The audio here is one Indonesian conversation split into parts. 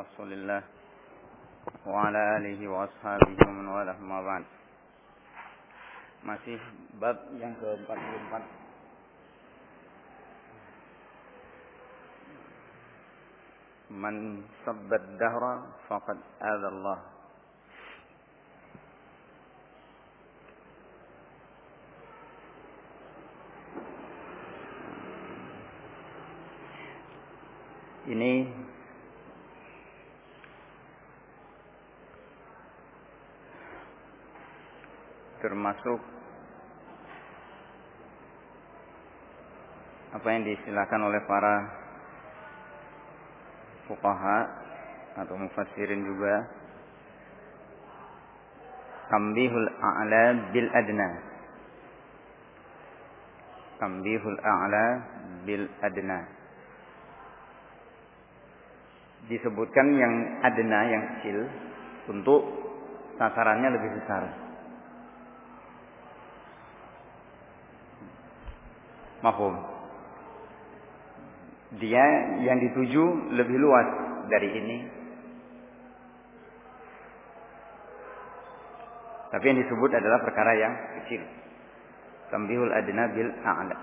رسول الله وعلى آله وأصحابه ومن والاه ما بعد masih bab yang ke-44 Man sabbat dahra faqad adha Allah Ini termasuk apa yang diistilahkan oleh para fuqaha atau mufassirin juga? Tambihul a'la bil adna. Tambihul a'la bil adna. Disebutkan yang adna yang kecil untuk sasarannya lebih besar Mahum. Dia yang dituju lebih luas dari ini. Tapi yang disebut adalah perkara yang kecil. Tambihul adna bil a'la.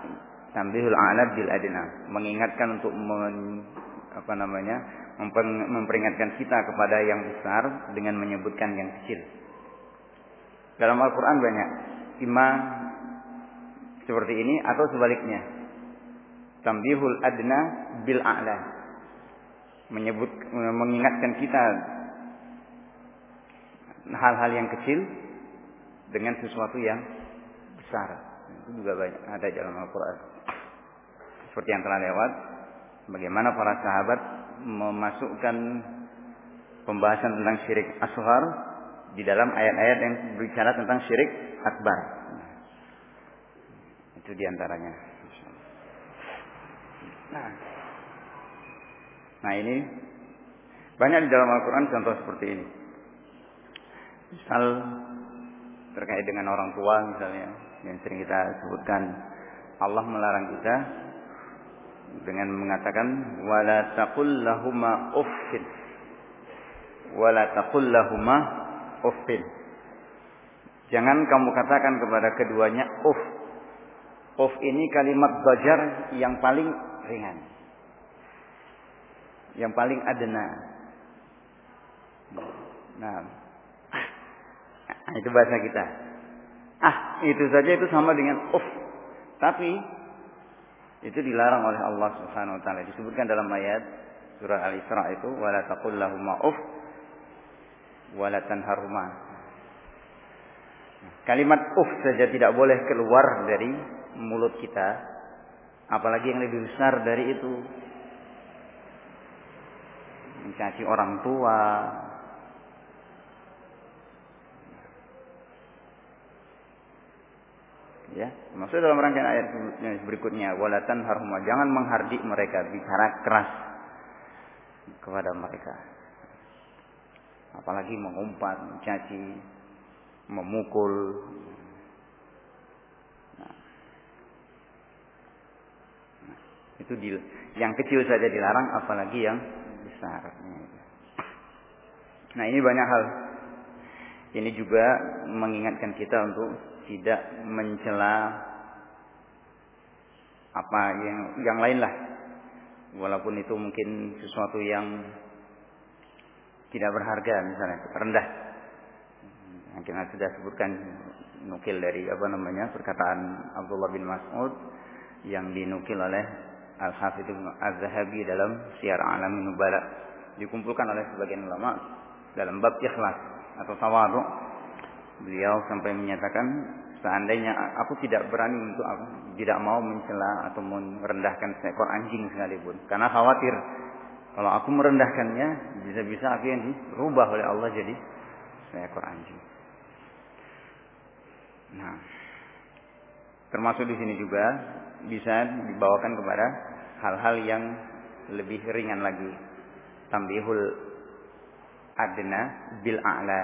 Tambihul a'la bil adna. Mengingatkan untuk men, apa namanya? memperingatkan kita kepada yang besar dengan menyebutkan yang kecil. Dalam Al-Quran banyak. Ima seperti ini atau sebaliknya. Tambihul adna bil a'la. Menyebut mengingatkan kita hal-hal yang kecil dengan sesuatu yang besar. Itu juga banyak ada dalam Al-Qur'an. Seperti yang telah lewat bagaimana para sahabat memasukkan pembahasan tentang syirik asghar di dalam ayat-ayat yang berbicara tentang syirik akbar. Itu di antaranya. Nah, nah ini. Banyak di dalam Al-Quran contoh seperti ini. Misal terkait dengan orang tua misalnya yang sering kita sebutkan Allah melarang kita dengan mengatakan wala taqul lahuma uffin. Wala taqul uffin. Jangan kamu katakan kepada keduanya uff Of ini kalimat bajar yang paling ringan. Yang paling adena. Nah, ah, itu bahasa kita. Ah, itu saja itu sama dengan of. Tapi itu dilarang oleh Allah Subhanahu wa taala. Disebutkan dalam ayat surah Al-Isra itu wala taqul lahumma uff wala tanharuma. Kalimat uf saja tidak boleh keluar dari mulut kita, apalagi yang lebih besar dari itu. Mencaci orang tua, ya maksud dalam rangkaian ayat berikutnya walatan haruma jangan menghardik mereka bicara keras kepada mereka. Apalagi mengumpat mencaci memukul Itu di, yang kecil saja dilarang, apalagi yang besar. Nah ini banyak hal. Ini juga mengingatkan kita untuk tidak mencela apa yang yang lain lah. Walaupun itu mungkin sesuatu yang tidak berharga misalnya rendah. Yang kita sudah sebutkan nukil dari apa namanya perkataan Abdullah bin Mas'ud yang dinukil oleh Al-Hafidh Az-Zahabi dalam Syiar Alam Nubala dikumpulkan oleh sebagian ulama dalam bab ikhlas atau tawadhu. Beliau sampai menyatakan seandainya aku tidak berani untuk aku tidak mau mencela atau merendahkan seekor anjing sekalipun karena khawatir kalau aku merendahkannya bisa-bisa aku yang dirubah oleh Allah jadi seekor anjing. Nah, termasuk di sini juga bisa dibawakan kepada hal-hal yang lebih ringan lagi. Tambihul adna bil a'la.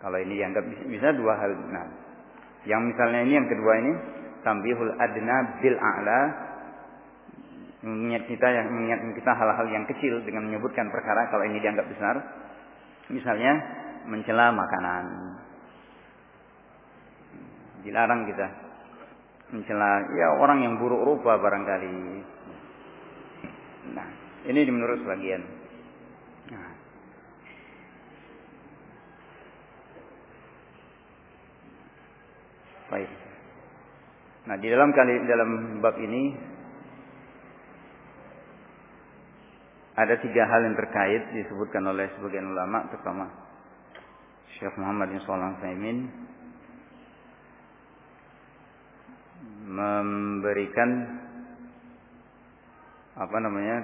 Kalau ini dianggap bisa dua hal. Nah, yang misalnya ini yang kedua ini tambihul adna bil a'la mengingat kita yang mengingat kita hal-hal yang kecil dengan menyebutkan perkara kalau ini dianggap besar. Misalnya mencela makanan. Dilarang kita mencela ya orang yang buruk rupa barangkali. Nah, ini menurut sebagian. Nah. Baik. Nah, di dalam kali dalam bab ini ada tiga hal yang terkait disebutkan oleh sebagian ulama terutama Syekh Muhammad bin Shalih Al memberikan apa namanya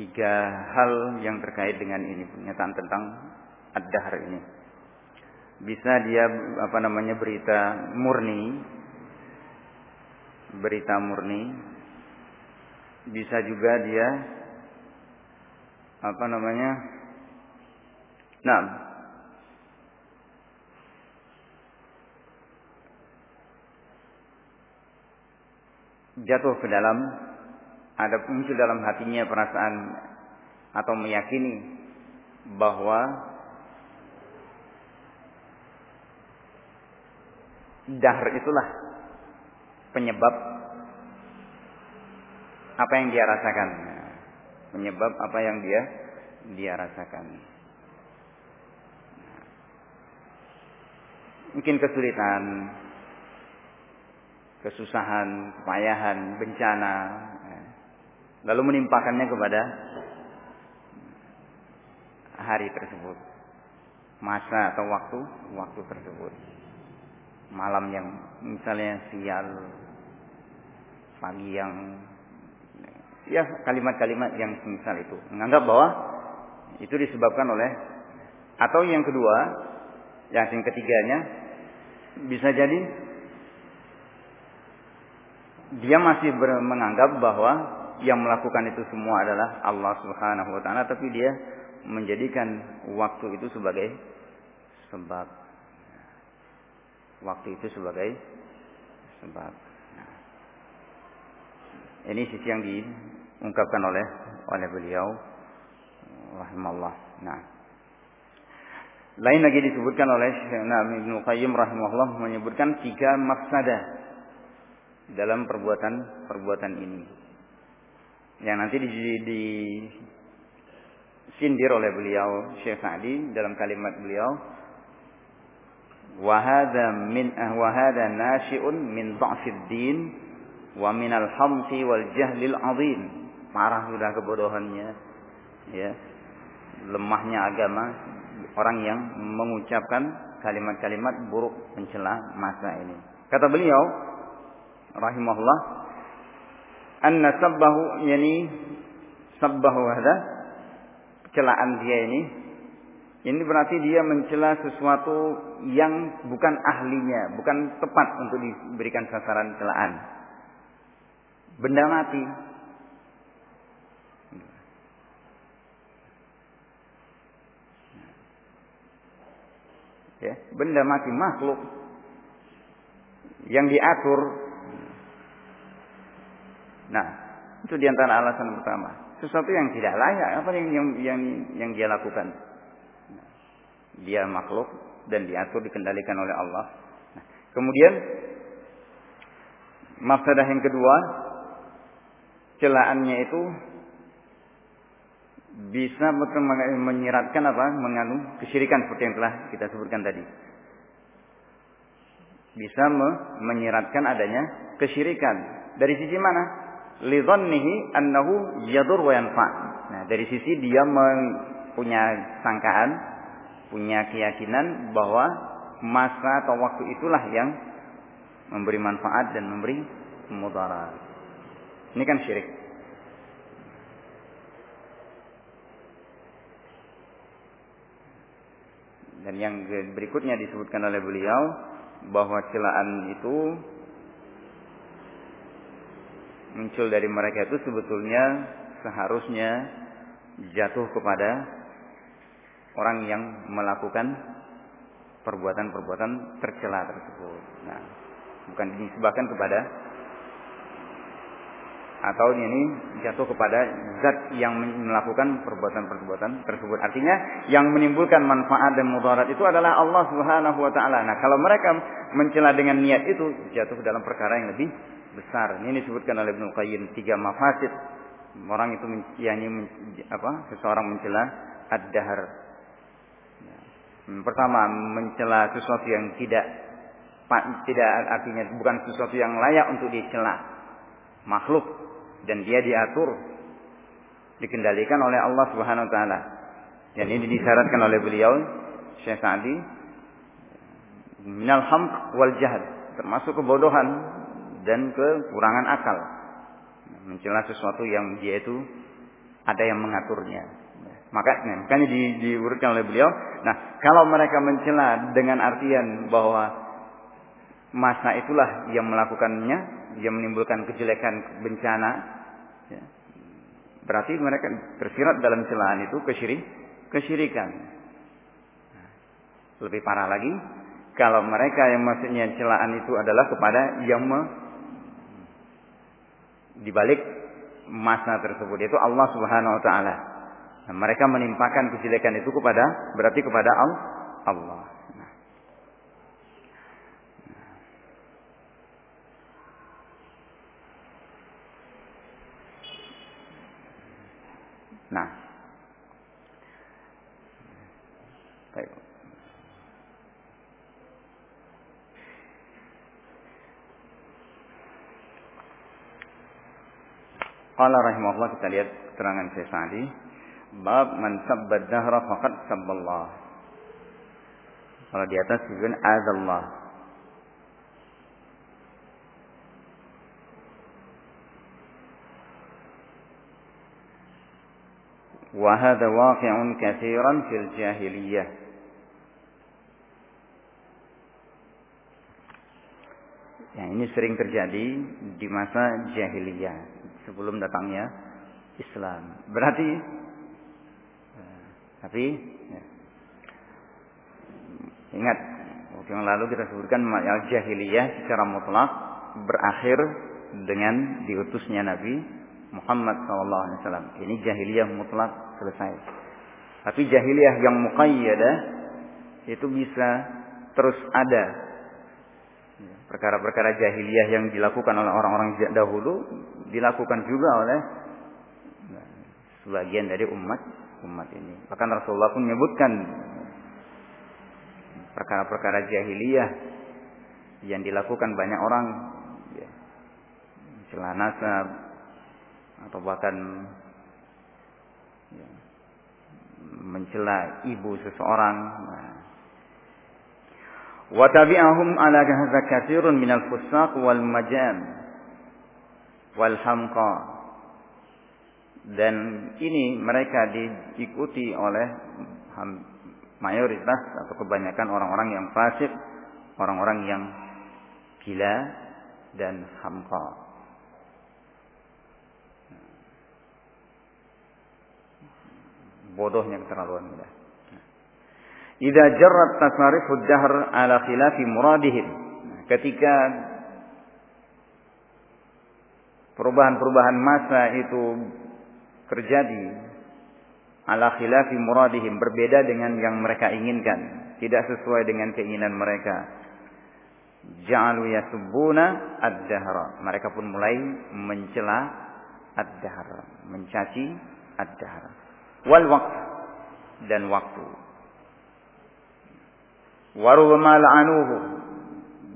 tiga hal yang terkait dengan ini pernyataan tentang ad-dahr ini bisa dia apa namanya berita murni berita murni bisa juga dia apa namanya? Nah, jatuh ke dalam ada muncul dalam hatinya perasaan atau meyakini bahwa dahr itulah penyebab apa yang dia rasakan penyebab apa yang dia dia rasakan. Mungkin kesulitan, kesusahan, kepayahan, bencana, ya. lalu menimpakannya kepada hari tersebut, masa atau waktu waktu tersebut, malam yang misalnya sial, pagi yang ya kalimat-kalimat yang misal itu. Menganggap bahwa itu disebabkan oleh atau yang kedua yang ketiganya bisa jadi dia masih menganggap bahwa yang melakukan itu semua adalah Allah Subhanahu wa taala tapi dia menjadikan waktu itu sebagai sebab waktu itu sebagai sebab nah, ini sisi yang di diungkapkan oleh oleh beliau rahimahullah. Nah. Lain lagi disebutkan oleh Syekh Ibnu Qayyim rahimahullah menyebutkan tiga mafsadah dalam perbuatan perbuatan ini. Yang nanti di, di sindir oleh beliau Syekh Sa'di dalam kalimat beliau wahada min wahada nasyi'un min dha'fid din wa minal hamsi wal jahlil azim. Marah sudah kebodohannya ya. Lemahnya agama orang yang mengucapkan kalimat-kalimat buruk mencela masa ini. Kata beliau rahimahullah anna sabbahu yani sabbahu hadha celaan dia ini ini berarti dia mencela sesuatu yang bukan ahlinya, bukan tepat untuk diberikan sasaran celaan. Benda mati, ya, benda mati makhluk yang diatur. Nah, itu di antara alasan pertama. Sesuatu yang tidak layak, apa yang yang yang, yang dia lakukan? Dia makhluk dan diatur dikendalikan oleh Allah. Nah, kemudian mafsadah yang kedua, celaannya itu bisa menyiratkan apa? Mengandung kesyirikan seperti yang telah kita sebutkan tadi. Bisa menyiratkan adanya kesyirikan. Dari sisi mana? Lidhannihi annahu yadur wa yanfa. Nah, dari sisi dia punya sangkaan, punya keyakinan bahwa masa atau waktu itulah yang memberi manfaat dan memberi mudarat. Ini kan syirik. Dan yang berikutnya disebutkan oleh beliau bahwa celaan itu muncul dari mereka itu sebetulnya seharusnya jatuh kepada orang yang melakukan perbuatan-perbuatan tercela tersebut. Nah, bukan disebabkan kepada atau ini jatuh kepada zat yang melakukan perbuatan-perbuatan tersebut. Artinya yang menimbulkan manfaat dan mudarat itu adalah Allah Subhanahu wa taala. Nah, kalau mereka mencela dengan niat itu jatuh dalam perkara yang lebih besar. Ini disebutkan oleh Ibnu Qayyim tiga mafasid. Orang itu yakni apa? Seseorang mencela ad-dahar. Pertama, mencela sesuatu yang tidak tidak artinya bukan sesuatu yang layak untuk dicela. Makhluk dan dia diatur dikendalikan oleh Allah Subhanahu wa taala. Dan ini disyaratkan oleh beliau Syekh Sa'di minal hamq wal jahad termasuk kebodohan dan kekurangan akal. Mencela sesuatu yang dia itu ada yang mengaturnya. Makanya, makanya di, diurutkan oleh beliau. Nah, kalau mereka mencela dengan artian bahwa masa itulah yang melakukannya, yang menimbulkan kejelekan bencana. Ya. Berarti mereka tersirat dalam celaan itu kesyirik, kesyirikan. Lebih parah lagi, kalau mereka yang maksudnya celaan itu adalah kepada yang dibalik masa tersebut itu Allah Subhanahu wa taala. Nah, mereka menimpakan kejelekan itu kepada berarti kepada Allah. Nah. Baik. Qala rahimahullah kita lihat keterangan Syekh Sa'di. Bab man sabba dahra faqad sabballah. Kalau di atas disebutkan azallah. Wa hadha waqi'un katsiran fil jahiliyah. Ya, ini sering terjadi di masa jahiliyah sebelum datangnya Islam. Berarti, ya, tapi ya, ingat waktu yang lalu kita sebutkan al jahiliyah secara mutlak berakhir dengan diutusnya Nabi Muhammad SAW. Ini jahiliyah mutlak selesai. Tapi jahiliyah yang muqayyadah itu bisa terus ada. Perkara-perkara jahiliyah yang dilakukan oleh orang-orang dahulu dilakukan juga oleh sebagian dari umat umat ini. Bahkan Rasulullah pun menyebutkan perkara-perkara jahiliyah yang dilakukan banyak orang ya, nasab atau bahkan mencela ibu seseorang. Wa tabi'ahum ala hadza katsirun minal fusaq wal majam wal hamqa. Dan ini mereka diikuti oleh mayoritas atau kebanyakan orang-orang yang fasik, orang-orang yang gila dan hamqa. bodohnya keterlaluan mudah. Idza jarrat tasarifud dahr ala khilafi muradihim. Ketika perubahan-perubahan masa itu terjadi ala khilafi muradihim berbeda dengan yang mereka inginkan, tidak sesuai dengan keinginan mereka. Ja'alu yasubbuna ad-dahra. Mereka pun mulai mencela ad-dahra, mencaci ad-dahra wal waktu dan waktu. Warubama la'anuhu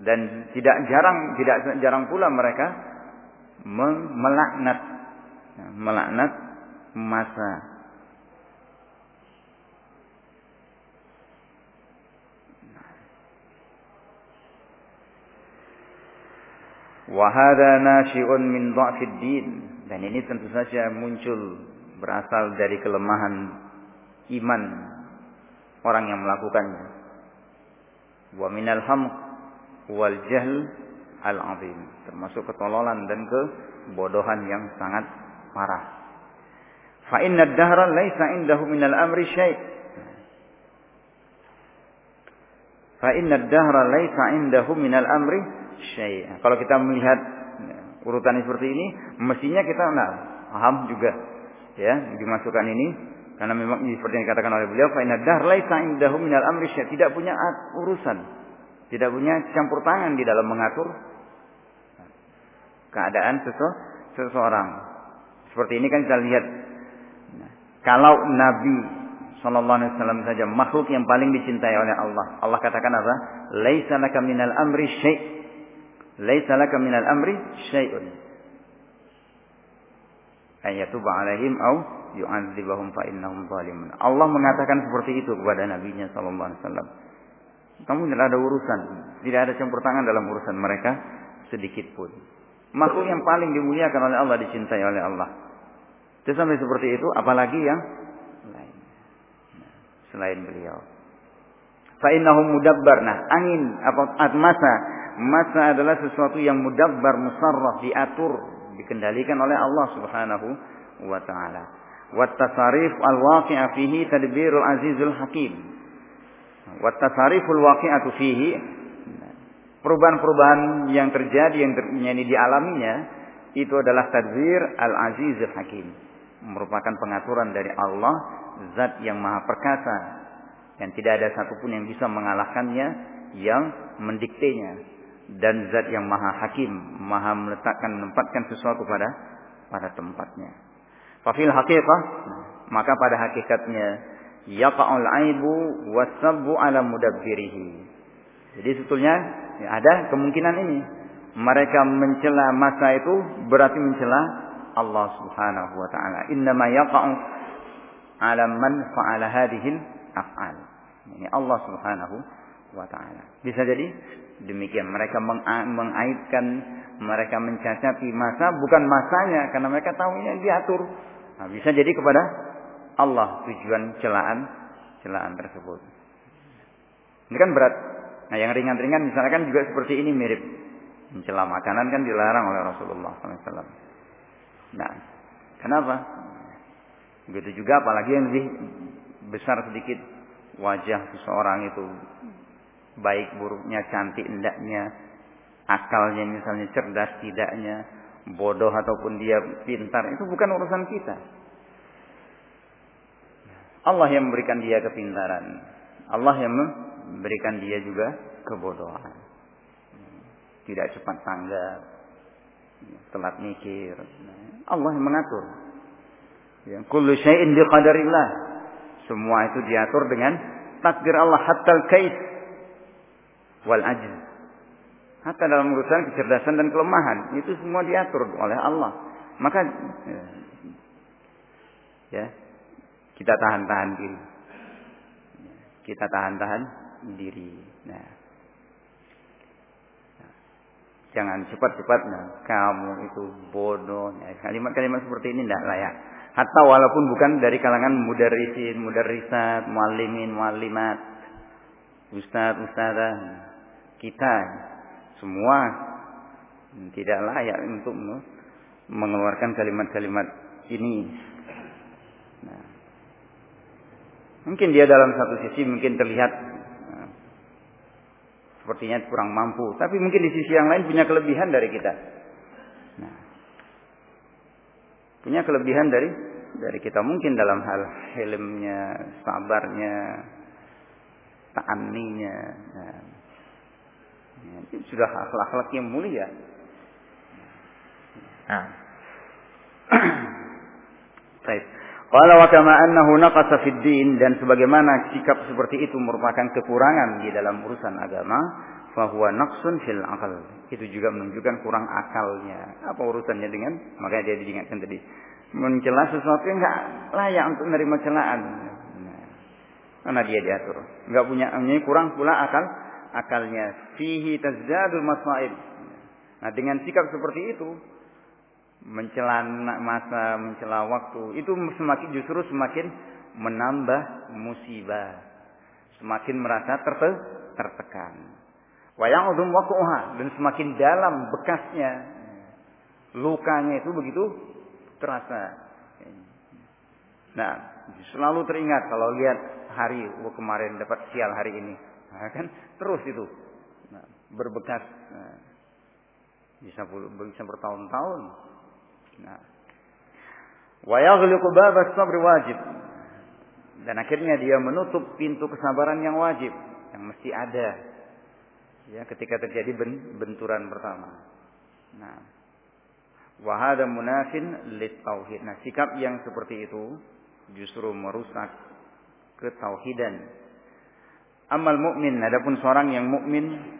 dan tidak jarang tidak jarang pula mereka melaknat. Melaknat masa. Wahada nasyi'un min dha'fid din. Dan ini tentu saja muncul berasal dari kelemahan iman orang yang melakukannya. Wa minal ham wal jahl al azim, termasuk ketololan dan kebodohan yang sangat parah. Fa inna ad-dahra laisa indahu minal amri syai'. Fa inna ad-dahra laisa indahu minal amri syai'. Kalau kita melihat urutan seperti ini mestinya kita nah paham juga ya dimasukkan ini karena memang seperti yang dikatakan oleh beliau fa inna dahr laisa indahu minal amri tidak punya urusan tidak punya campur tangan di dalam mengatur keadaan seseorang seperti ini kan kita lihat nah, kalau Nabi Sallallahu Alaihi Wasallam saja makhluk yang paling dicintai oleh Allah. Allah katakan apa? Laisa laka minal amri syai' Laisa laka minal amri syai'un. Ayatuba alaihim au yu'adzibahum fa innahum zalimun. Allah mengatakan seperti itu kepada nabinya sallallahu alaihi wasallam. Kamu tidak ada urusan, tidak ada campur tangan dalam urusan mereka sedikit pun. Makhluk yang paling dimuliakan oleh Allah dicintai oleh Allah. Itu sampai seperti itu, apalagi yang lain. selain beliau. Fa innahum mudabbar. Nah, angin apa masa masa adalah sesuatu yang mudabbar, musarraf, diatur, dikendalikan oleh Allah Subhanahu wa taala. Wat tasarif al-waqi'a fihi tadbirul azizul hakim. Waqi'atu fihi perubahan-perubahan yang terjadi yang terjadi dialaminya itu adalah tadbir al-azizul hakim. Merupakan pengaturan dari Allah, zat yang maha perkasa yang tidak ada satupun yang bisa mengalahkannya yang mendiktenya dan zat yang maha hakim, maha meletakkan menempatkan sesuatu pada pada tempatnya. Fafil haqiqah, maka pada hakikatnya yaqa'ul aibu wasabbu ala mudabbirihi. Jadi sebetulnya ya ada kemungkinan ini. Mereka mencela masa itu berarti mencela Allah Subhanahu wa taala. Innama yaqa'u ala man fa'ala hadhihi af'al. Ini Allah Subhanahu wa taala. Bisa jadi demikian mereka mengaitkan mereka mencacati masa bukan masanya karena mereka tahu ini diatur. Nah, bisa jadi kepada Allah tujuan celaan celaan tersebut. Ini kan berat. Nah, yang ringan-ringan misalkan juga seperti ini mirip. Mencela makanan kan dilarang oleh Rasulullah SAW. Nah, kenapa? Begitu juga apalagi yang lebih besar sedikit wajah seseorang itu baik buruknya, cantik endaknya, akalnya misalnya cerdas tidaknya, bodoh ataupun dia pintar, itu bukan urusan kita. Allah yang memberikan dia kepintaran. Allah yang memberikan dia juga kebodohan. Tidak cepat tanggap. Telat mikir. Allah yang mengatur. Yang kullu syai'in biqadarillah. Semua itu diatur dengan takdir Allah hatta al-kais wal ajz. Hatta dalam urusan kecerdasan dan kelemahan itu semua diatur oleh Allah. Maka ya, ya kita tahan-tahan diri. Kita tahan-tahan diri. Nah, jangan cepat-cepat nah, kamu itu bodoh. Nah, kalimat-kalimat seperti ini tidak layak. Hatta walaupun bukan dari kalangan mudarisin, mudarisat, muallimin, muallimat, ustaz, ustazah kita semua tidak layak untuk mengeluarkan kalimat-kalimat ini. Nah, mungkin dia dalam satu sisi mungkin terlihat nah, sepertinya kurang mampu, tapi mungkin di sisi yang lain punya kelebihan dari kita. Nah, punya kelebihan dari dari kita mungkin dalam hal helmnya, sabarnya, ta'anninya. Nah, Ya, itu sudah akhlak-akhlak yang mulia. Nah. Baik. Qala wa kama annahu naqasa fid din dan sebagaimana sikap seperti itu merupakan kekurangan di dalam urusan agama, fahuwa naqsun fil aqal. Itu juga menunjukkan kurang akalnya. Apa urusannya dengan makanya dia diingatkan tadi mencela sesuatu yang enggak layak untuk menerima celaan. Nah, karena dia diatur. Enggak punya ini kurang pula akal akalnya fihi tazdadul masaib. Nah, dengan sikap seperti itu mencela masa, mencela waktu, itu semakin justru semakin menambah musibah. Semakin merasa terte, tertekan. Wayang udum wakuha dan semakin dalam bekasnya lukanya itu begitu terasa. Nah, selalu teringat kalau lihat hari oh, kemarin dapat sial hari ini. Nah, kan terus itu nah, berbekas. Nah. Bisa bisa bertahun-tahun. Nah. Wa yaghliqu bab sabr wajib. Dan akhirnya dia menutup pintu kesabaran yang wajib, yang mesti ada. Ya, ketika terjadi benturan pertama. Nah, wahada munafin lit tauhid. Nah, sikap yang seperti itu justru merusak ketauhidan. Amal mukmin, adapun seorang yang mukmin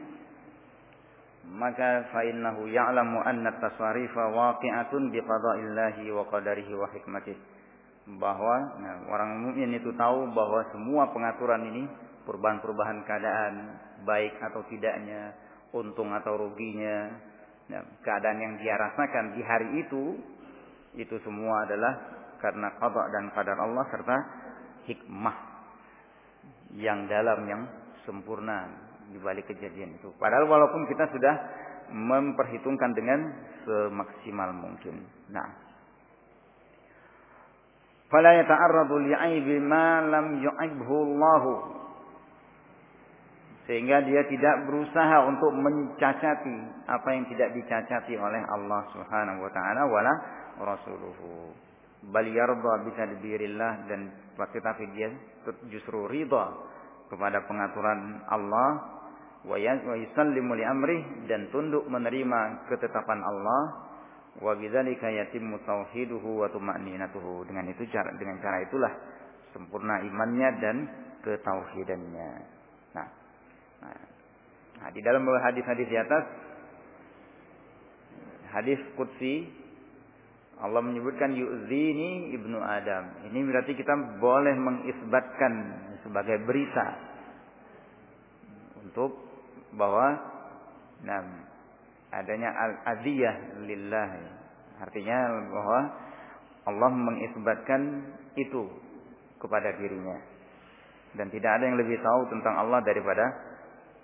maka fa innahu ya'lamu anna tasarifa waqi'atun bi qada'illahi wa qadarihi wa hikmatihi. Bahwa nah, orang mukmin itu tahu bahwa semua pengaturan ini perubahan-perubahan keadaan baik atau tidaknya untung atau ruginya nah, keadaan yang dia rasakan di hari itu itu semua adalah karena qada dan qadar Allah serta hikmah yang dalam yang sempurna di balik kejadian itu. Padahal walaupun kita sudah memperhitungkan dengan semaksimal mungkin. Nah, fala yata'arradu li'aibi ma lam yu'ibhu Allah. Sehingga dia tidak berusaha untuk mencacati apa yang tidak dicacati oleh Allah Subhanahu wa taala wala rasuluhu. Bal yarda bi tadbirillah dan tetapi dia justru ridha kepada pengaturan Allah wa yusallimu li amrih dan tunduk menerima ketetapan Allah. Wa bidzalika yatimmu tauhiduhu wa tuma'ninatuhu. Dengan itu cara dengan cara itulah sempurna imannya dan ketauhidannya. Nah, nah, nah di dalam hadis-hadis di atas hadis qudsi Allah menyebutkan yu'zini ibnu Adam. Ini berarti kita boleh mengisbatkan sebagai berita untuk bahwa nah, adanya al-adiyah lillah. Artinya bahwa Allah mengisbatkan itu kepada dirinya. Dan tidak ada yang lebih tahu tentang Allah daripada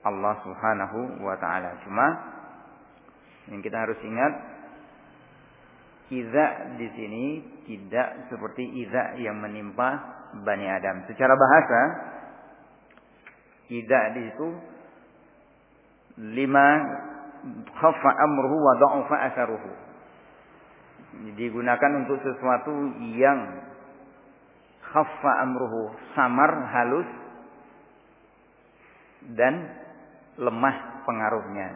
Allah Subhanahu wa taala. Cuma yang kita harus ingat iza di sini tidak seperti iza yang menimpa Bani Adam. Secara bahasa iza di situ lima khaffa amruhu wa da'ufa asaruhu. Digunakan untuk sesuatu yang khaffa amruhu, samar, halus dan lemah pengaruhnya.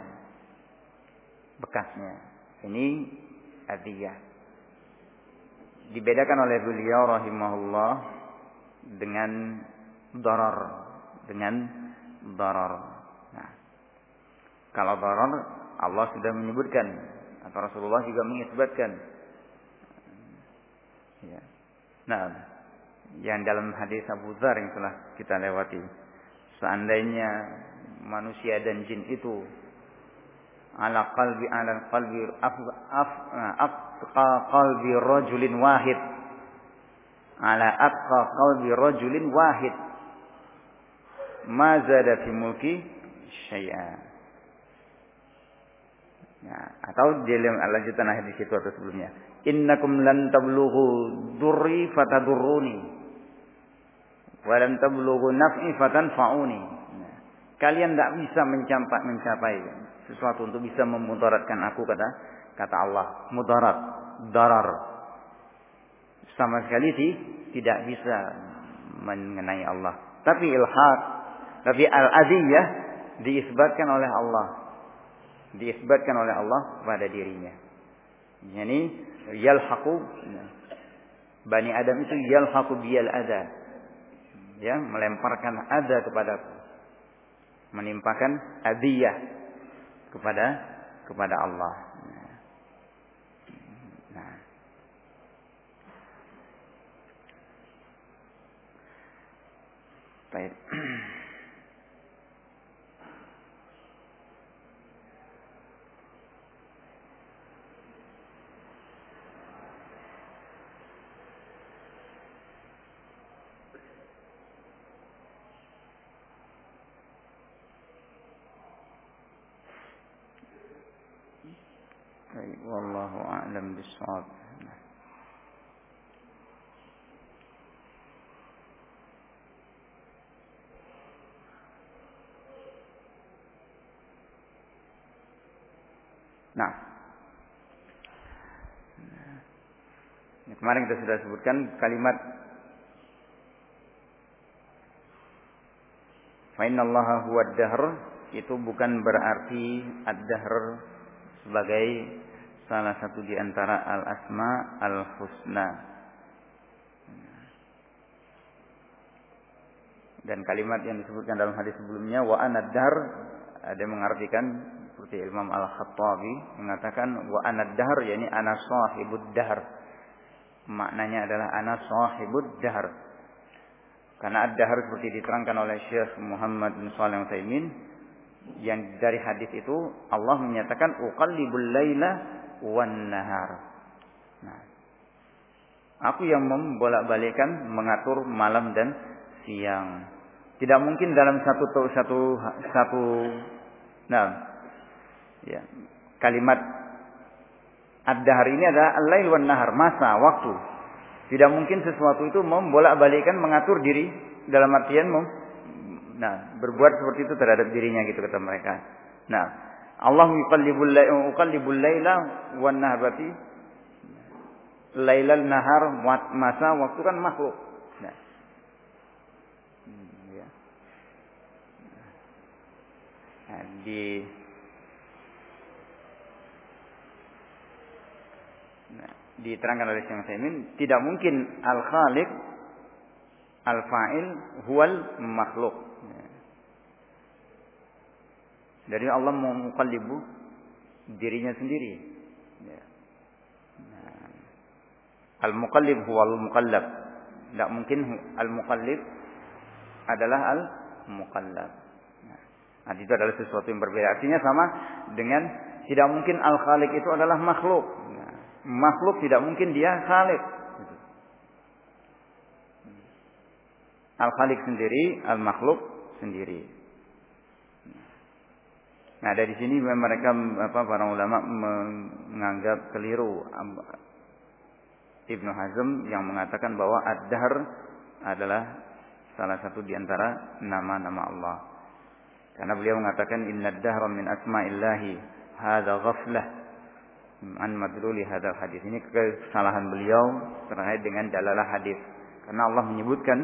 Bekasnya. Ini adiyah. Dibedakan oleh beliau rahimahullah dengan darar, dengan darar. Kalau darar Allah sudah menyebutkan atau Rasulullah juga mengisbatkan. Ya. Nah, yang dalam hadis Abu Dzar yang telah kita lewati, seandainya manusia dan jin itu ala qalbi ala qalbi af af qalbi rajulin wahid ala atqa qalbi rajulin wahid ma zada fi mulki syai'a Ya, atau di lanjutan hadis itu atau sebelumnya. Innakum lan tablughu durri fatadurruni. Wa lan tablughu naf'i fatanfa'uni. Ya. Kalian tidak bisa mencapai mencapai sesuatu untuk bisa memudaratkan aku kata kata Allah. Mudarat, darar. Sama sekali sih tidak bisa mengenai Allah. Tapi ilhaq, tapi al-adiyah diisbatkan oleh Allah diisbatkan oleh Allah pada dirinya. Yani yalhaqu Bani Adam itu yalhaqu biyal ada. Ya, melemparkan ada kepadaku. Menimpakan adiyah kepada kepada Allah. Nah, ya, kemarin kita sudah sebutkan kalimat Fa'innallaha huwa dahr itu bukan berarti ad-dahr sebagai salah satu di antara al-asma al-husna. Dan kalimat yang disebutkan dalam hadis sebelumnya wa anad-dahr ada mengartikan seperti Imam Al-Khattabi mengatakan wa anad-dahr yakni ana sahibud dahr. Maknanya adalah ana sahibud dahr. Karena ad-dahr seperti diterangkan oleh Syekh Muhammad bin Shalih Al-Utsaimin yang dari hadis itu Allah menyatakan uqallibul laila wan nahar. Nah, aku yang membolak-balikkan mengatur malam dan siang. Tidak mungkin dalam satu satu satu nah ya kalimat ad-dahr ini adalah al-lail wan nahar, masa, waktu. Tidak mungkin sesuatu itu membolak-balikkan mengatur diri dalam artian mem nah, berbuat seperti itu terhadap dirinya gitu kata mereka. Nah, Allah yuqallibul yuqallibul laila wan nahar berarti lailal nahar masa waktu kan makhluk. Nah. Hmm, ya. Nah, di nah, diterangkan oleh Syekh Utsaimin tidak mungkin al khaliq al fa'il huwal makhluk. Dari Allah mau muqallibu dirinya sendiri. Ya. Nah, al muqallib huwal muqallab. Tidak mungkin al muqallib adalah al muqallab. Nah, itu adalah sesuatu yang berbeda. Artinya sama dengan tidak mungkin al khaliq itu adalah makhluk. Makhluk tidak mungkin dia khaliq. Al khaliq sendiri, al makhluk sendiri. Nah dari sini mereka apa para ulama menganggap keliru Ibnu Hazm yang mengatakan bahwa ad-dahr adalah salah satu di antara nama-nama Allah. Karena beliau mengatakan inna ad-dahra min asma'illahi hadza ghaflah an madluli hadal hadis. Ini kesalahan beliau terkait dengan dalalah hadis. Karena Allah menyebutkan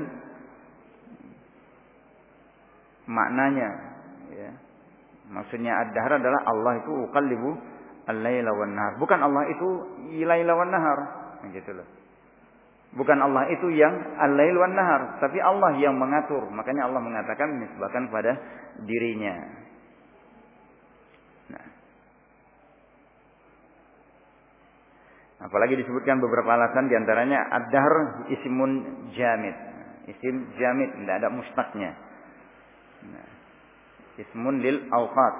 maknanya ya. Maksudnya ad-dahr adalah Allah itu uqallibu al-laila wan nahar. Bukan Allah itu laila wan nahar. Gitu loh. Bukan Allah itu yang al-lail wan nahar, tapi Allah yang mengatur. Makanya Allah mengatakan menisbahkan pada dirinya. Apalagi disebutkan beberapa alasan di antaranya ad-dahr ismun jamid. Isim jamid, tidak ada mustaqnya. Nah. Ismun lil awqat.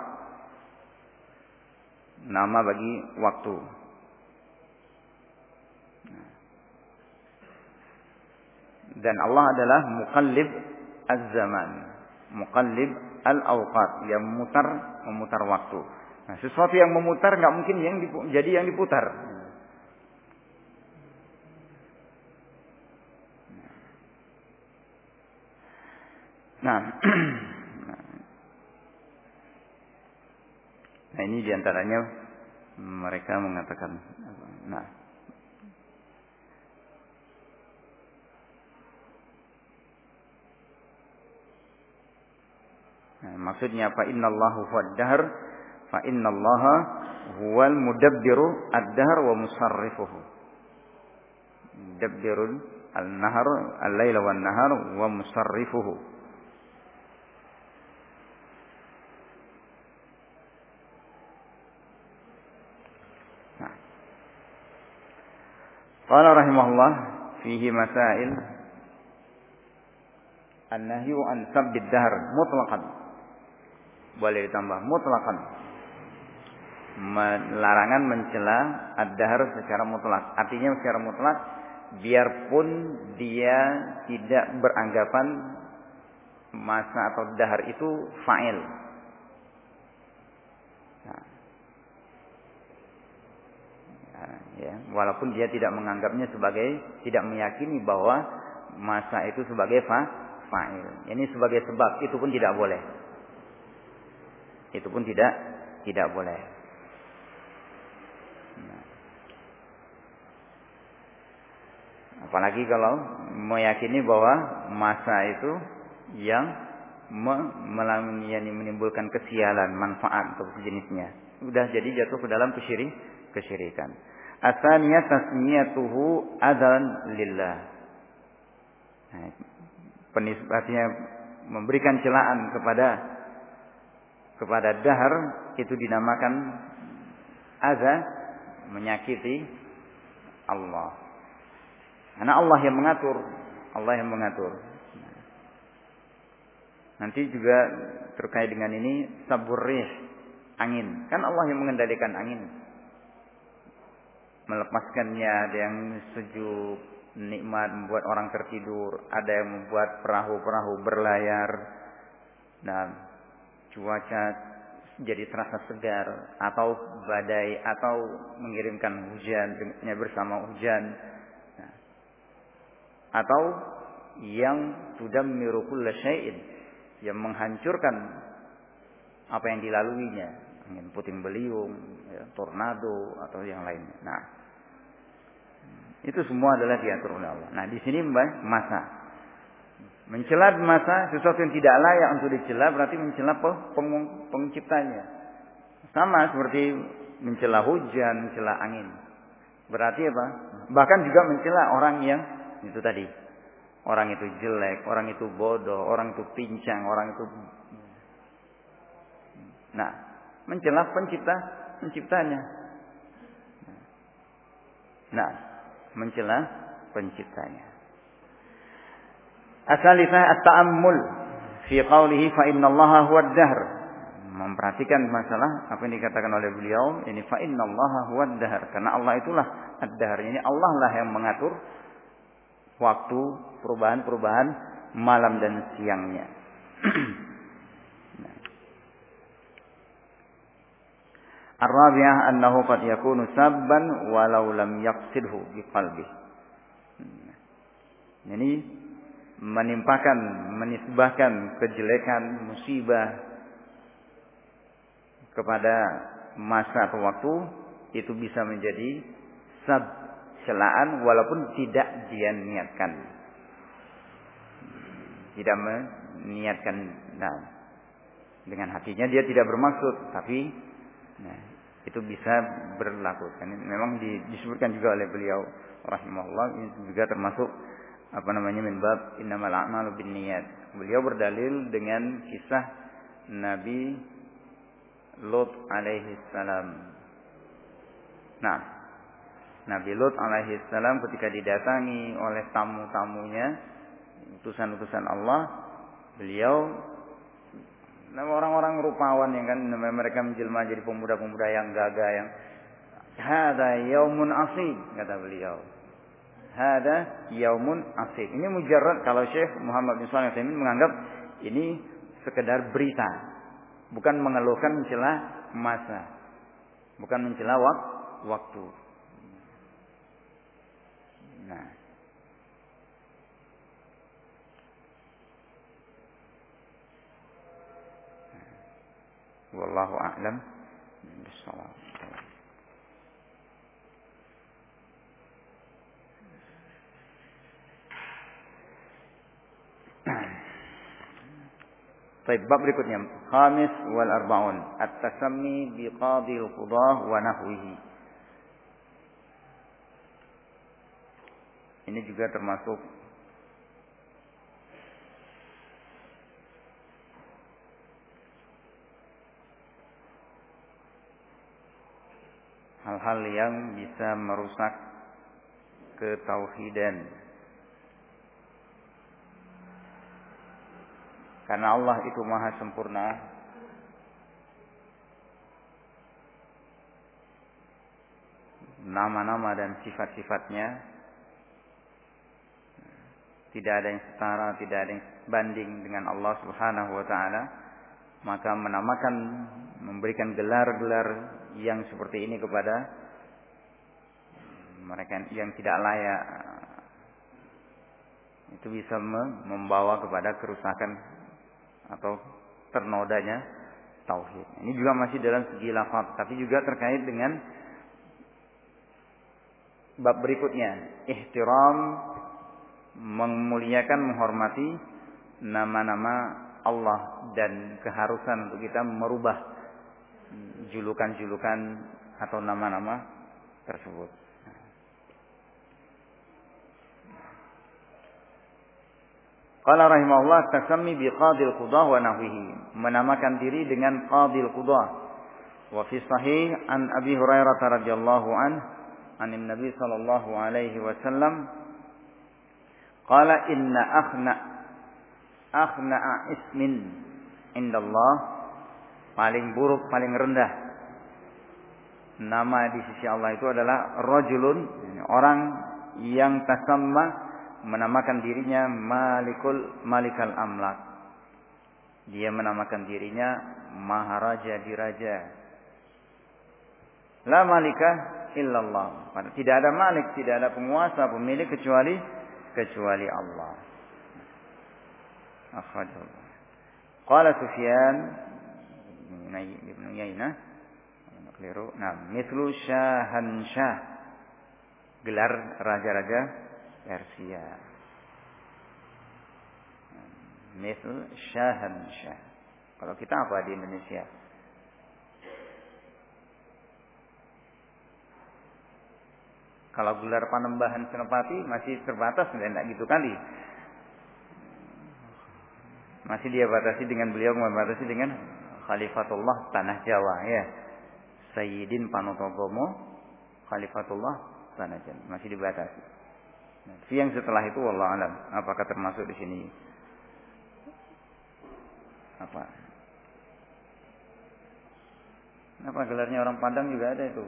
Nama bagi waktu. Nah. Dan Allah adalah muqallib az-zaman. Muqallib al-awqat. Yang memutar, memutar waktu. Nah, sesuatu yang memutar nggak mungkin yang jadi yang diputar. Nah, nah ini di antaranya mereka mengatakan, nah, Nah, maksudnya fa innallahu huwad dahr fa innallaha huwal mudabbiru ad-dahr wa musarrifuhu. Mudabbirul al-nahar al-laila wan nahar wa musarrifuhu. Qala rahimahullah fihi masail an-nahyu an sabbid dahr mutlaqan. Boleh ditambah mutlaqan. Larangan mencela ad-dahr secara mutlak. Artinya secara mutlak biarpun dia tidak beranggapan masa atau dahar itu fa'il. Nah, ya walaupun dia tidak menganggapnya sebagai tidak meyakini bahwa masa itu sebagai fa fa'il ini sebagai sebab itu pun tidak boleh itu pun tidak tidak boleh nah. Apalagi kalau meyakini bahwa masa itu yang menimbulkan kesialan, manfaat atau sejenisnya. Sudah jadi jatuh ke dalam kesyirik, kesyirikan. Asalnya tasmiyatuhu adzan lillah. Nah, penisbatnya memberikan celaan kepada kepada dahar itu dinamakan azza menyakiti Allah. Karena Allah yang mengatur, Allah yang mengatur. Nanti juga terkait dengan ini saburih angin. Kan Allah yang mengendalikan angin. Melepaskannya ada yang sejuk, nikmat membuat orang tertidur, ada yang membuat perahu-perahu berlayar. Dan cuaca jadi terasa segar atau badai atau mengirimkan hujan bersama hujan nah, atau yang sudah mirukul syai'in yang menghancurkan apa yang dilaluinya angin puting beliung ya, tornado atau yang lainnya nah itu semua adalah diatur oleh Allah nah di sini masa Mencela masa sesuatu yang tidak layak untuk dicela berarti mencela peng penciptanya. Sama seperti mencela hujan, mencela angin. Berarti apa? Bahkan juga mencela orang yang itu tadi. Orang itu jelek, orang itu bodoh, orang itu pincang, orang itu Nah, mencela pencipta penciptanya. Nah, mencela penciptanya. Asalifah at-ta'ammul. Fi qawlihi fa inna Allah huwa dahr. Memperhatikan masalah apa yang dikatakan oleh beliau ini fa inna Allah huwa dahr. Karena Allah itulah ad-dahr. Ini Allah lah yang mengatur waktu perubahan-perubahan malam dan siangnya Ar-rabi'ah annahu qad yakunu sabban walau lam yaqsidhu biqalbih. Ini menimpakan, menisbahkan kejelekan, musibah kepada masa atau waktu itu bisa menjadi sab celaan walaupun tidak dia niatkan. Tidak meniatkan nah, dengan hatinya dia tidak bermaksud tapi nah, itu bisa berlaku. Memang disebutkan juga oleh beliau rahimahullah ini juga termasuk apa namanya min bab innamal a'malu binniyat. Beliau berdalil dengan kisah Nabi Lut alaihi salam. Nah, Nabi Lut alaihi salam ketika didatangi oleh tamu-tamunya, utusan-utusan Allah, beliau nama orang-orang rupawan yang kan mereka menjelma jadi pemuda-pemuda yang gagah yang hada yaumun asib kata beliau hada yaumun asib. Ini mujarrad kalau Syekh Muhammad bin Shalih Al menganggap ini sekedar berita, bukan mengeluhkan mencela masa, bukan mencela waktu. Nah, wallahu a'lam. Baik, bab berikutnya. Khamis wal arba'un. At-tasammi bi qadil qudah wa nahwihi. Ini juga termasuk hal-hal yang bisa merusak ketauhidan Karena Allah itu maha sempurna. Nama-nama dan sifat-sifatnya tidak ada yang setara, tidak ada yang banding dengan Allah Subhanahu wa taala. Maka menamakan memberikan gelar-gelar yang seperti ini kepada mereka yang tidak layak itu bisa membawa kepada kerusakan atau ternodanya tauhid. Ini juga masih dalam segi lafaz, tapi juga terkait dengan bab berikutnya ihtiram memuliakan menghormati nama-nama Allah dan keharusan untuk kita merubah julukan-julukan atau nama-nama tersebut. Qala rahimahullah tasammi bi qadil qudah wa nahwihi. Menamakan diri dengan qadil qudah. Wa fi sahih an Abi Hurairah radhiyallahu an an Nabi sallallahu alaihi wasallam qala inna akhna akhna ismin indallah paling buruk paling rendah nama di sisi Allah itu adalah rajulun orang yang tasamma menamakan dirinya Malikul Malikal Amlak. Dia menamakan dirinya Maharaja Diraja. La malika illallah. Tidak ada malik, tidak ada penguasa, pemilik kecuali kecuali Allah. Akhrajahu. Qala Sufyan Ibn Yainah keliru. Nah, mislu syahan syah. Gelar raja-raja Persia. Misal syahan syah. Kalau kita apa di Indonesia? Kalau gelar panembahan senopati masih terbatas, tidak gitu kali. Masih dia batasi dengan beliau membatasi dengan Khalifatullah tanah Jawa ya. Sayyidin Panotogomo Khalifatullah tanah Jawa. Masih dibatasi. Nah, siang setelah itu Allah alam apakah termasuk di sini? Apa? Apa gelarnya orang Padang juga ada itu?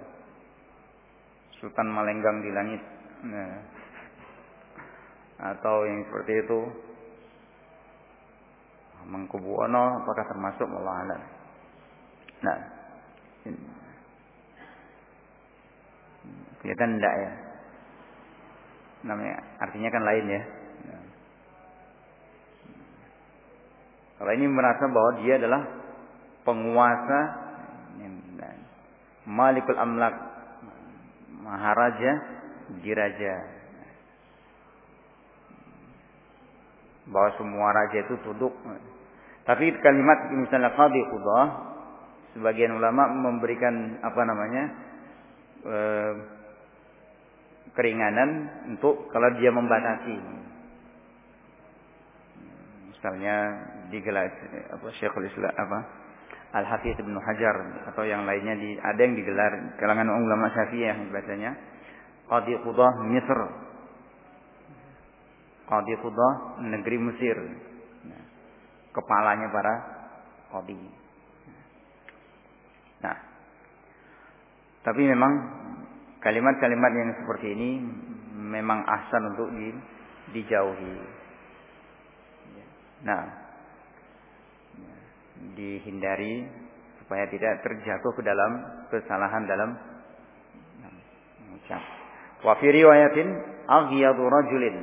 Sultan Malenggang di langit. Nah, atau yang seperti itu Mengkubuono apakah termasuk Allah nah kelihatan tidak ya? Namanya artinya kan lain ya. Kalau ini merasa bahwa dia adalah penguasa Malikul Amlak Maharaja Diraja bahwa semua raja itu tunduk tapi kalimat misalnya qadi qudah sebagian ulama memberikan apa namanya eh, keringanan untuk kalau dia membatasi. Misalnya di gelas apa Syekhul Islam apa Al Hafiz Ibnu Hajar atau yang lainnya di ada yang digelar kalangan ulama Syafi'iyah bacanya Qadi Qudah Misr. Qadi Qudah negeri Mesir. Kepalanya para qadi. Nah, tapi memang Kalimat-kalimat yang seperti ini memang asal untuk di, dijauhi. Nah, dihindari supaya tidak terjatuh ke dalam kesalahan dalam ucap. Wa fi riwayatin aghyadu rajulin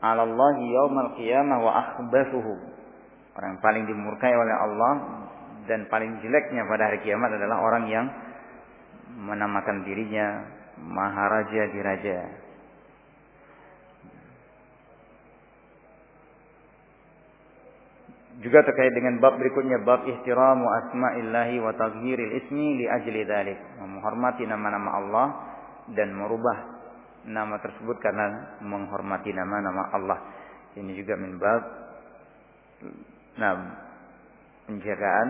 'ala Allah yaumal qiyamah wa akhbathuhu. Orang yang paling dimurkai oleh Allah dan paling jeleknya pada hari kiamat adalah orang yang menamakan dirinya Maharaja Diraja. Juga terkait dengan bab berikutnya bab ihtiramu asma'illahi wa taghhiril ismi li ajli dzalik. Menghormati nama-nama Allah dan merubah nama tersebut karena menghormati nama-nama Allah. Ini juga min bab nah penjagaan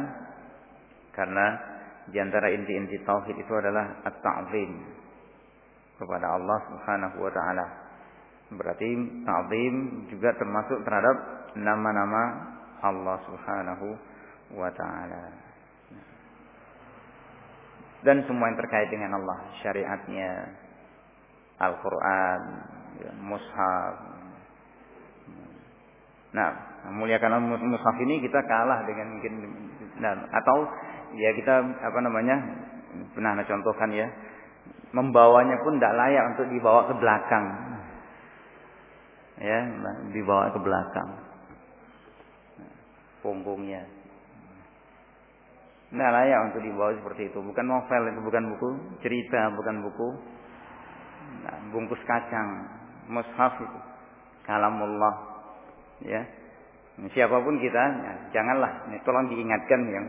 karena di antara inti-inti tauhid itu adalah at-ta'zim kepada Allah Subhanahu wa taala. Berarti ta'zim juga termasuk terhadap nama-nama Allah Subhanahu wa taala. Dan semua yang terkait dengan Allah, syariatnya, Al-Qur'an, ya, mushaf. Nah, memuliakan mushaf ini kita kalah dengan mungkin dan atau ya kita apa namanya pernah contohkan ya membawanya pun tidak layak untuk dibawa ke belakang. Ya dibawa ke belakang. Punggungnya. Tidak layak untuk dibawa seperti itu. Bukan novel itu bukan buku cerita bukan buku nah, bungkus kacang, mushaf itu. Kalamullah. Ya. Siapa pun kita, ya, janganlah, ini tolong diingatkan yang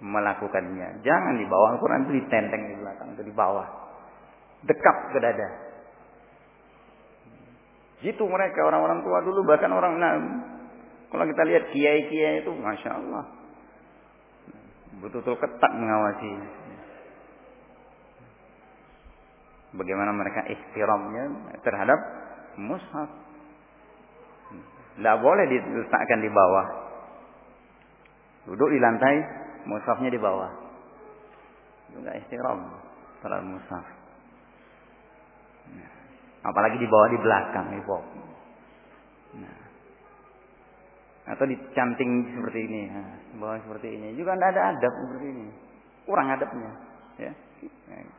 melakukannya. Jangan di bawah Al-Quran itu ditenteng di belakang, itu di bawah. Dekap ke dada. Gitu mereka orang-orang tua dulu, bahkan orang nah, kalau kita lihat kiai-kiai itu, masya Allah, betul-betul ketat mengawasi. Bagaimana mereka ikhtiramnya terhadap mushaf. Tidak boleh diletakkan di bawah. Duduk di lantai, mushafnya di bawah. Juga ikhtiram terhadap mushaf. Apalagi di bawah di belakang, di bawah. Nah. Atau dicanting seperti ini, nah, bawah seperti ini. Juga tidak ada adab seperti ini. Kurang adabnya. Ya.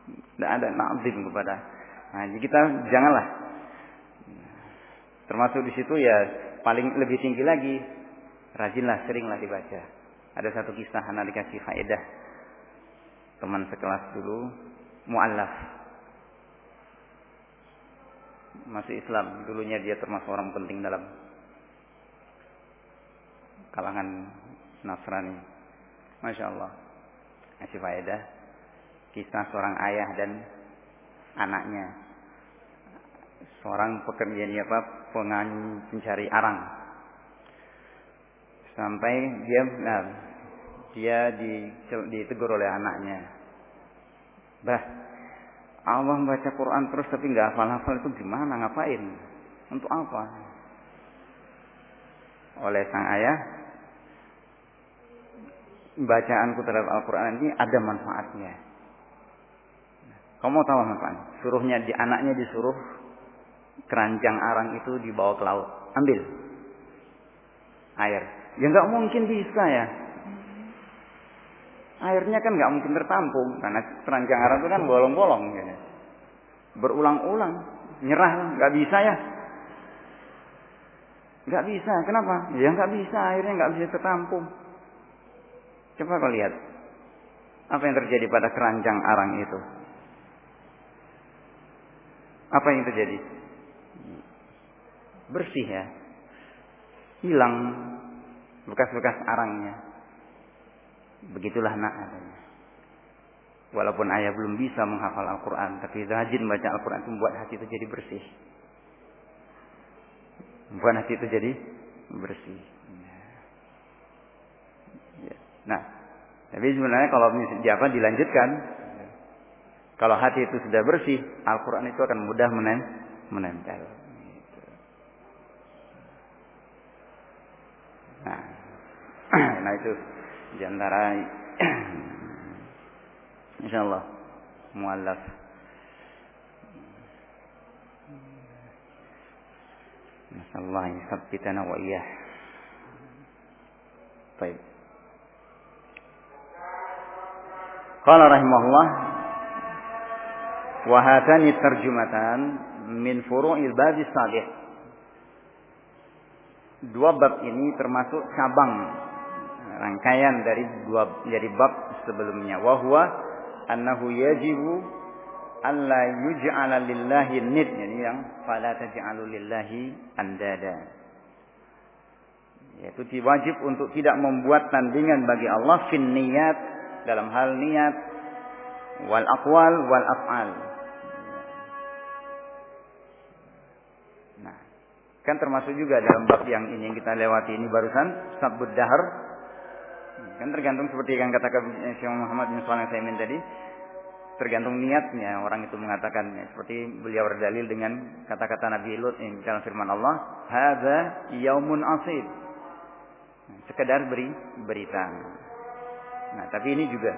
Tidak ada nazim kepada. Nah, jadi kita janganlah. Termasuk di situ ya paling lebih tinggi lagi. Rajinlah, seringlah dibaca. Ada satu kisah anak dikasih faedah. Teman sekelas dulu, mu'allaf. Masih Islam. Dulunya dia termasuk orang penting dalam kalangan Nasrani. Masya Allah. Kasih faedah kisah seorang ayah dan anaknya. Seorang pekerja dia apa? pencari arang. Sampai dia nah, dia ditegur oleh anaknya. Bah, Allah membaca Quran terus tapi nggak hafal-hafal itu gimana? Ngapain? Untuk apa? Oleh sang ayah, bacaanku terhadap Al-Quran ini ada manfaatnya. Kamu tahu manfaatnya? Suruhnya di anaknya disuruh keranjang arang itu dibawa ke laut. Ambil air. Ya nggak mungkin bisa ya. Airnya kan nggak mungkin tertampung karena keranjang arang itu kan bolong-bolong. Ya. Berulang-ulang nyerah nggak bisa ya. Nggak bisa. Kenapa? Ya nggak bisa. Airnya nggak bisa tertampung. Coba kau lihat apa yang terjadi pada keranjang arang itu. Apa yang terjadi? Bersih ya. Hilang bekas-bekas arangnya. Begitulah nak adanya. Walaupun ayah belum bisa menghafal Al-Quran, tapi rajin baca Al-Quran itu membuat hati itu jadi bersih. Membuat hati itu jadi bersih. Ya. Nah, tapi sebenarnya kalau misalnya dilanjutkan, kalau hati itu sudah bersih, Al-Quran itu akan mudah menempel. Nah, nah itu di antara Insya Allah muallaf Nasallahu yusabbitana wa iyah. Baik. Qala rahimahullah Wahatani terjematan min furu'il babis sabih. Dua bab ini termasuk cabang rangkaian dari dua dari bab sebelumnya. Wahwa annahu yajibu alla yuj'ala lillahi nid. Jadi yang fala taj'alu lillahi andada. Yaitu wajib untuk tidak membuat tandingan bagi Allah fin niat dalam hal niat wal aqwal wal af'al Kan termasuk juga dalam bab yang ini yang kita lewati ini barusan sabut dahar. Kan tergantung seperti yang katakan Syekh Muhammad bin Shalih Utsaimin tadi. Tergantung niatnya orang itu mengatakan seperti beliau berdalil dengan kata-kata Nabi Lut ini dalam firman Allah, "Hadza yaumun asib." Sekedar beri berita. Nah, tapi ini juga.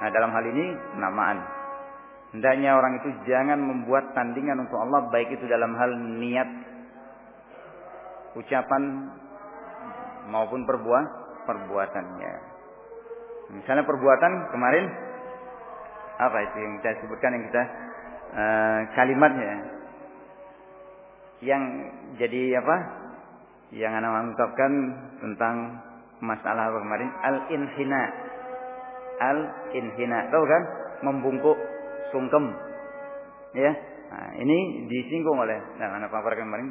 Nah, dalam hal ini penamaan. Hendaknya orang itu jangan membuat tandingan untuk Allah baik itu dalam hal niat ucapan maupun perbuat perbuatannya. Misalnya perbuatan kemarin apa itu yang kita sebutkan yang kita uh, kalimatnya yang jadi apa? Yang anak mengungkapkan tentang masalah apa kemarin al-inhina. Al-inhina. Tahu kan? Membungkuk sungkem. Ya. Nah, ini disinggung oleh nah, anak paparkan kemarin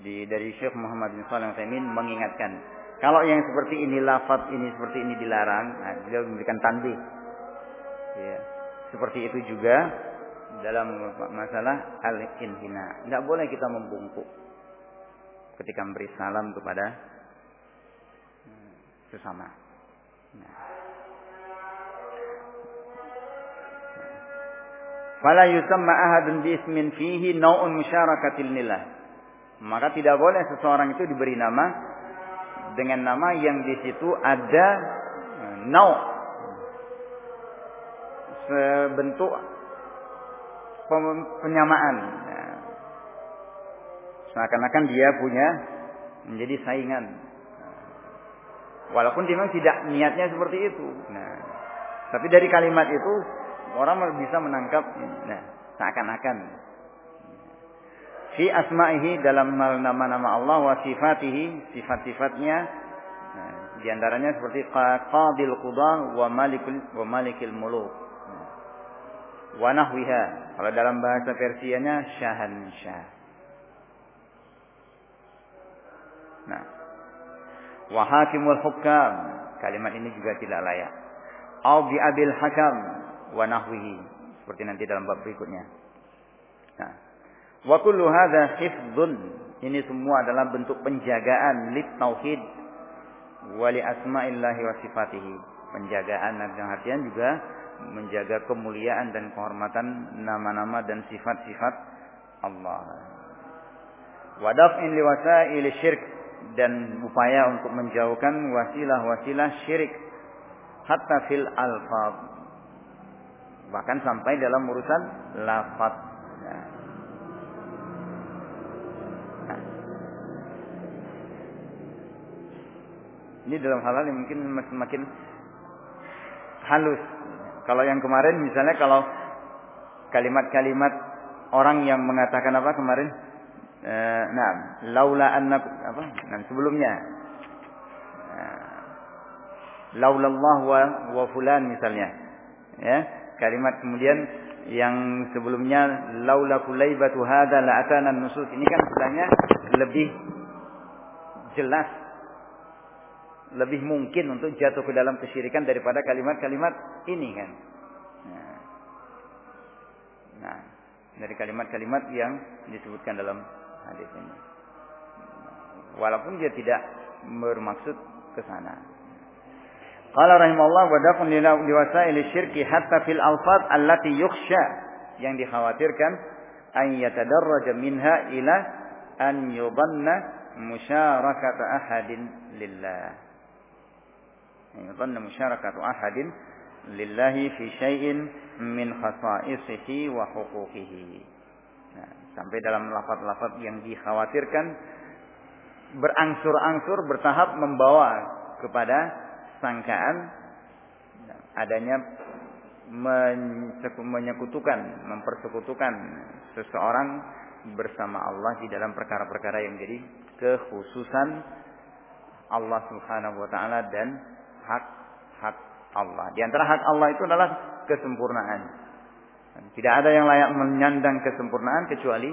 di dari Syekh Muhammad bin Shalih Al mengingatkan kalau yang seperti ini lafaz ini seperti ini dilarang, nah, beliau memberikan tanbih. Ya. Seperti itu juga dalam masalah al-inhina. Tidak boleh kita membungkuk ketika memberi salam kepada sesama. Nah. Fala yusamma ahadun bismin fihi nau'un musyarakati nillah. Maka tidak boleh seseorang itu diberi nama dengan nama yang di situ ada eh, nau sebentuk penyamaan. Ya. Seakan-akan dia punya menjadi saingan. Walaupun dia memang tidak niatnya seperti itu. Nah, tapi dari kalimat itu orang bisa menangkap nah, seakan-akan fi asma'ihi dalam nama-nama Allah wa sifatihi sifat-sifatnya. Nah, di antaranya seperti qadil qudah wa malikul wa malikil muluk. Wa nahwiha. Kalau dalam bahasa Persianya syahan syah nah wa hakimul hukam. Kalimat ini juga tidak layak. Au bi abil hakam wa nahwihi. Seperti nanti dalam bab berikutnya. Nah, wa kullu hadza hifdzun ini semua adalah bentuk penjagaan lit tauhid wa li asma'illahi wa sifatihi. Penjagaan dan artian juga menjaga kemuliaan dan kehormatan nama-nama dan sifat-sifat Allah. Wa daf'in li wasail syirk dan upaya untuk menjauhkan wasilah-wasilah syirik hatta fil alfaz bahkan sampai dalam urusan lafaz. Ini dalam hal-hal yang mungkin semakin halus. Kalau yang kemarin misalnya kalau kalimat-kalimat orang yang mengatakan apa kemarin? Eh, nah, laula anak apa? Nah, sebelumnya. Nah, laulallah wa, wa fulan misalnya. Ya, kalimat kemudian yang sebelumnya laula kulaibatu hadza la atana nusus ini kan sebenarnya lebih jelas lebih mungkin untuk jatuh ke dalam kesyirikan daripada kalimat-kalimat ini kan. Nah, nah dari kalimat-kalimat yang disebutkan dalam hadis ini. Walaupun dia tidak bermaksud ke sana. Qala rahimahullah wa dafun li wasail syirki hatta fil alfaz allati yukhsha yang dikhawatirkan an yatadarraja minha ila an yudanna musyarakata ahadin lillah. Yudanna musyarakatu ahadin lillahi fi syai'in min khasa'isihi wa huquqihi. Nah, sampai dalam lafaz-lafaz yang dikhawatirkan berangsur-angsur bertahap membawa kepada sangkaan adanya menyekutukan, mempersekutukan seseorang bersama Allah di dalam perkara-perkara yang menjadi kekhususan Allah Subhanahu wa taala dan hak-hak Allah. Di antara hak Allah itu adalah kesempurnaan. Tidak ada yang layak menyandang kesempurnaan kecuali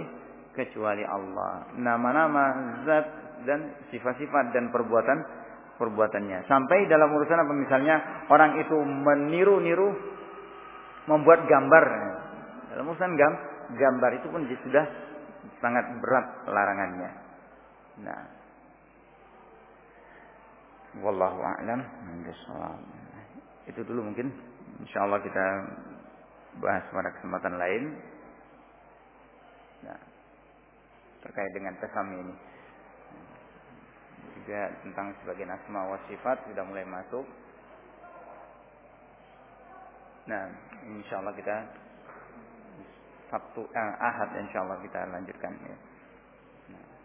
kecuali Allah. Nama-nama, zat dan sifat-sifat dan perbuatan perbuatannya. Sampai dalam urusan apa misalnya orang itu meniru-niru membuat gambar. Dalam urusan gam, gambar itu pun sudah sangat berat larangannya. Nah. Wallahu a'lam Itu dulu mungkin insyaallah kita bahas pada kesempatan lain. Nah, terkait dengan tasami ini juga tentang sebagian asma wa sifat sudah mulai masuk. Nah, insya Allah kita Sabtu eh, Ahad insya Allah kita lanjutkan ya.